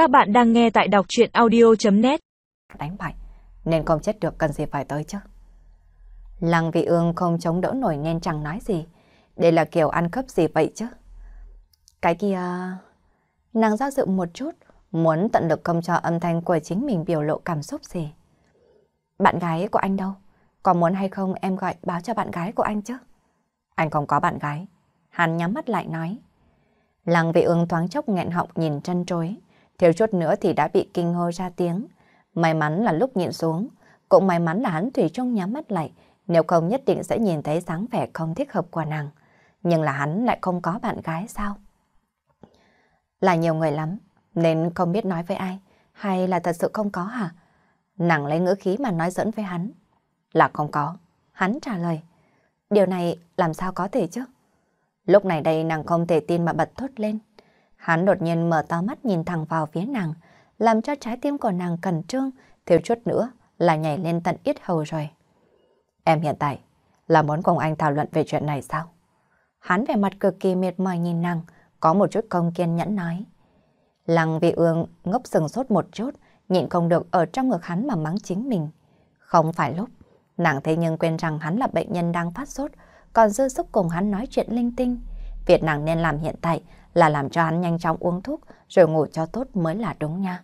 Các bạn đang nghe tại đọc chuyện audio.net Đánh bại, nên không chết được cần gì phải tới chứ. Lăng vị ương không chống đỡ nổi nên chẳng nói gì. Đây là kiểu ăn cắp gì vậy chứ? Cái kia... Nàng do dự một chút, muốn tận lực không cho âm thanh của chính mình biểu lộ cảm xúc gì. Bạn gái của anh đâu? Có muốn hay không em gọi báo cho bạn gái của anh chứ? Anh không có bạn gái. Hắn nhắm mắt lại nói. Lăng vị ương thoáng chốc nghẹn họng nhìn chân trối. Thiếu chút nữa thì đã bị kinh hô ra tiếng. May mắn là lúc nhìn xuống. Cũng may mắn là hắn Thủy chung nhắm mắt lại. Nếu không nhất định sẽ nhìn thấy dáng vẻ không thích hợp của nàng. Nhưng là hắn lại không có bạn gái sao? Là nhiều người lắm. Nên không biết nói với ai. Hay là thật sự không có hả? Nàng lấy ngữ khí mà nói dẫn với hắn. Là không có. Hắn trả lời. Điều này làm sao có thể chứ? Lúc này đây nàng không thể tin mà bật thốt lên. Hắn đột nhiên mở to mắt nhìn thẳng vào phía nàng, làm cho trái tim của nàng cẩn trương, thiếu chút nữa là nhảy lên tận ít hầu rồi. Em hiện tại là muốn cùng anh thảo luận về chuyện này sao? Hắn vẻ mặt cực kỳ mệt mỏi nhìn nàng, có một chút không kiên nhẫn nói. Lăng vị ương ngốc sừng sốt một chút, nhịn không được ở trong ngực hắn mà mắng chính mình. Không phải lúc, nàng thế nhưng quên rằng hắn là bệnh nhân đang phát sốt, còn dư sức cùng hắn nói chuyện linh tinh. Việc nàng nên làm hiện tại là làm cho hắn nhanh chóng uống thuốc rồi ngủ cho tốt mới là đúng nha.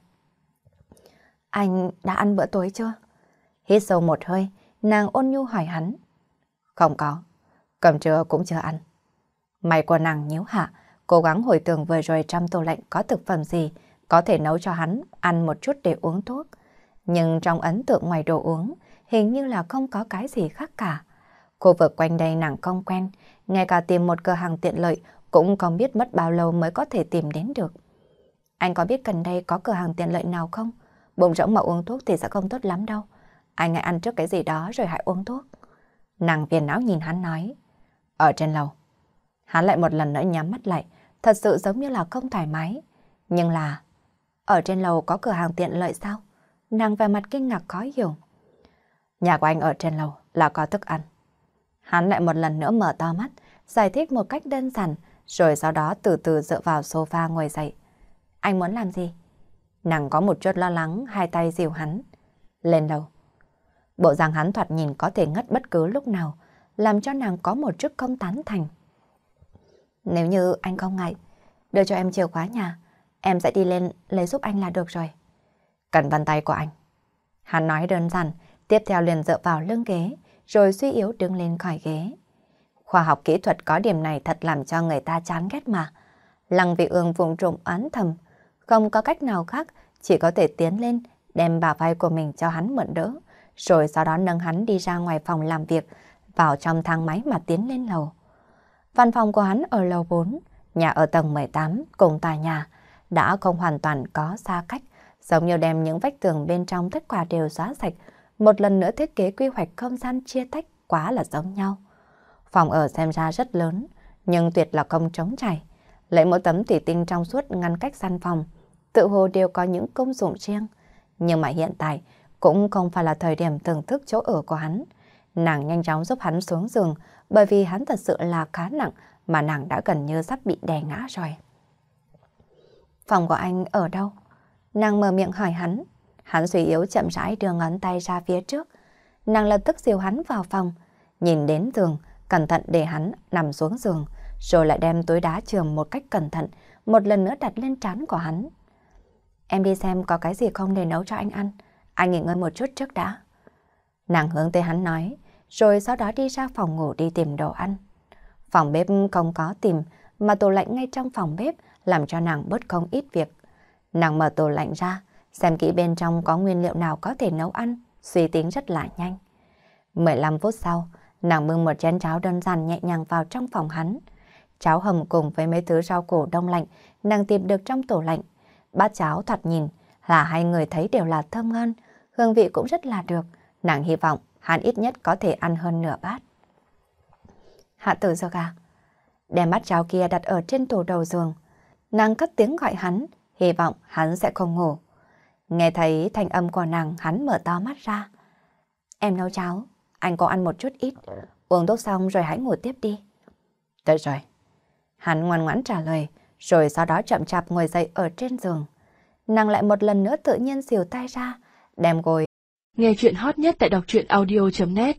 Anh đã ăn bữa tối chưa? Hít sâu một hơi, nàng ôn nhu hỏi hắn. Không có, cầm trưa cũng chưa ăn. Mày của nàng nhíu hạ, cố gắng hồi tưởng vừa rồi trong tủ lạnh có thực phẩm gì có thể nấu cho hắn ăn một chút để uống thuốc. Nhưng trong ấn tượng ngoài đồ uống, hình như là không có cái gì khác cả. Khu vực quanh đây nàng không quen, ngay cả tìm một cửa hàng tiện lợi cũng không biết mất bao lâu mới có thể tìm đến được. Anh có biết gần đây có cửa hàng tiện lợi nào không? Bụng rỗng mà uống thuốc thì sẽ không tốt lắm đâu. Anh hãy ăn trước cái gì đó rồi hãy uống thuốc. Nàng viền não nhìn hắn nói. Ở trên lầu. Hắn lại một lần nữa nhắm mắt lại, thật sự giống như là không thoải mái. Nhưng là... Ở trên lầu có cửa hàng tiện lợi sao? Nàng về mặt kinh ngạc khó hiểu. Nhà của anh ở trên lầu là có thức ăn. Hắn lại một lần nữa mở to mắt, giải thích một cách đơn giản, rồi sau đó từ từ dựa vào sofa ngồi dậy. Anh muốn làm gì? Nàng có một chút lo lắng, hai tay dìu hắn. Lên đầu. Bộ dạng hắn thoạt nhìn có thể ngất bất cứ lúc nào, làm cho nàng có một chút không tán thành. Nếu như anh không ngại, đưa cho em chìa khóa nhà, em sẽ đi lên lấy giúp anh là được rồi. Cần bàn tay của anh. Hắn nói đơn giản, tiếp theo liền dựa vào lưng ghế, rồi suy yếu đứng lên khỏi ghế. Khoa học kỹ thuật có điểm này thật làm cho người ta chán ghét mà. Lăng vị ương vùng trộm oán thầm, không có cách nào khác, chỉ có thể tiến lên, đem bà vai của mình cho hắn mượn đỡ, rồi sau đó nâng hắn đi ra ngoài phòng làm việc, vào trong thang máy mà tiến lên lầu. Văn phòng của hắn ở lầu 4, nhà ở tầng 18 cùng tòa nhà, đã không hoàn toàn có xa cách, giống như đem những vách tường bên trong tất cả đều xóa sạch, một lần nữa thiết kế quy hoạch không gian chia tách quá là giống nhau. Phòng ở xem ra rất lớn, nhưng tuyệt là không trống trải. Lấy một tấm thủy tinh trong suốt ngăn cách gian phòng, tự hồ đều có những công dụng riêng. Nhưng mà hiện tại cũng không phải là thời điểm thưởng thức chỗ ở của hắn. Nàng nhanh chóng giúp hắn xuống giường bởi vì hắn thật sự là khá nặng mà nàng đã gần như sắp bị đè ngã rồi. Phòng của anh ở đâu? Nàng mở miệng hỏi hắn. Hắn suy yếu chậm rãi đưa ngón tay ra phía trước. Nàng lập tức dìu hắn vào phòng, nhìn đến giường, cẩn thận để hắn nằm xuống giường, rồi lại đem túi đá trường một cách cẩn thận, một lần nữa đặt lên trán của hắn. Em đi xem có cái gì không để nấu cho anh ăn, anh nghỉ ngơi một chút trước đã. Nàng hướng tới hắn nói, rồi sau đó đi ra phòng ngủ đi tìm đồ ăn. Phòng bếp không có tìm, mà tủ lạnh ngay trong phòng bếp làm cho nàng bớt không ít việc. Nàng mở tủ lạnh ra, xem kỹ bên trong có nguyên liệu nào có thể nấu ăn, suy tính rất là nhanh. 15 phút sau, nàng bưng một chén cháo đơn giản nhẹ nhàng vào trong phòng hắn. Cháo hầm cùng với mấy thứ rau củ đông lạnh, nàng tìm được trong tủ lạnh. Bát cháo thoạt nhìn là hai người thấy đều là thơm ngon, hương vị cũng rất là được. Nàng hy vọng hắn ít nhất có thể ăn hơn nửa bát. Hạ tử giơ gà, đem bát cháo kia đặt ở trên tủ đầu giường. Nàng cất tiếng gọi hắn, hy vọng hắn sẽ không ngủ. Nghe thấy thanh âm của nàng, hắn mở to mắt ra. Em nấu cháo, anh có ăn một chút ít, uống thuốc xong rồi hãy ngủ tiếp đi. Được rồi. Hắn ngoan ngoãn trả lời, rồi sau đó chậm chạp ngồi dậy ở trên giường. nàng lại một lần nữa tự nhiên xìu tay ra, đem gối. Nghe chuyện hot nhất tại đọc truyện audio.net